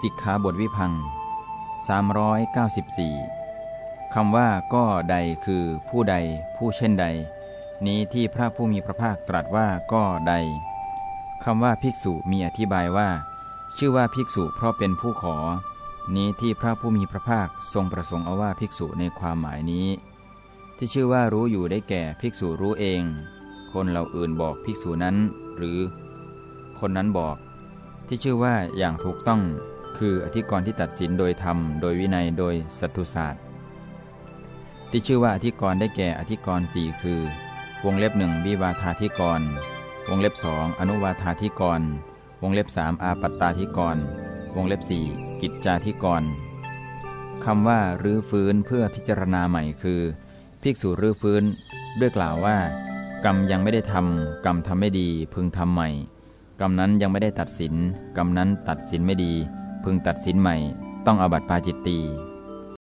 สิกขาบทวิพัง394 คำว่าก็ใดคือผู้ใด ผู้เช่นใด นี้ที่พระผู้มีพระภาคตรัสว่าก็ใดคำว่าภิกษุมีอธิบายว่า ชื่อว่าภิกษุเพราะเป็นผู้ขอ นี้ที่พระผู้มีพระภาคทรงประสงค์เอาว่าภิกษุในความหมายนี้ ที่ชื่อว่ารู้อยู่ได้แก่ภิกษุรู้เอง คนเราอื่นบอกภิกษุนั้น หรือ คนนั้นบอก ที่ชื่อว่าอย่างถูกต้อง คืออธิกรณ์ที่ตัดสินโดยธรรม โดยวินัยโดยสัตุศาสตร์ ที่ชื่อว่าอธิกรณ์ได้แก่อธิกรณ์สี่คือ วงเล็บหนึ่งวิวาธาธิกร วงเล็บสองอนุวาธาธิกร วงเล็บสามอาปัตตาธิกร วงเล็บสี่กิจจาธิกรคำว่ารื้อฟื้นเพื่อพิจารณาใหม่คือ ภิกษุรื้อฟื้น ด้วยกล่าวว่า กรรมยังไม่ได้ทำกรรมทำไม่ดีพึงทำใหม่ กรรมนั้นยังไม่ได้ตัดสิน กรรมนั้นตัดสินไม่ดี พึงตัดสินใหม่ ต้องอาบัติปาจิตตี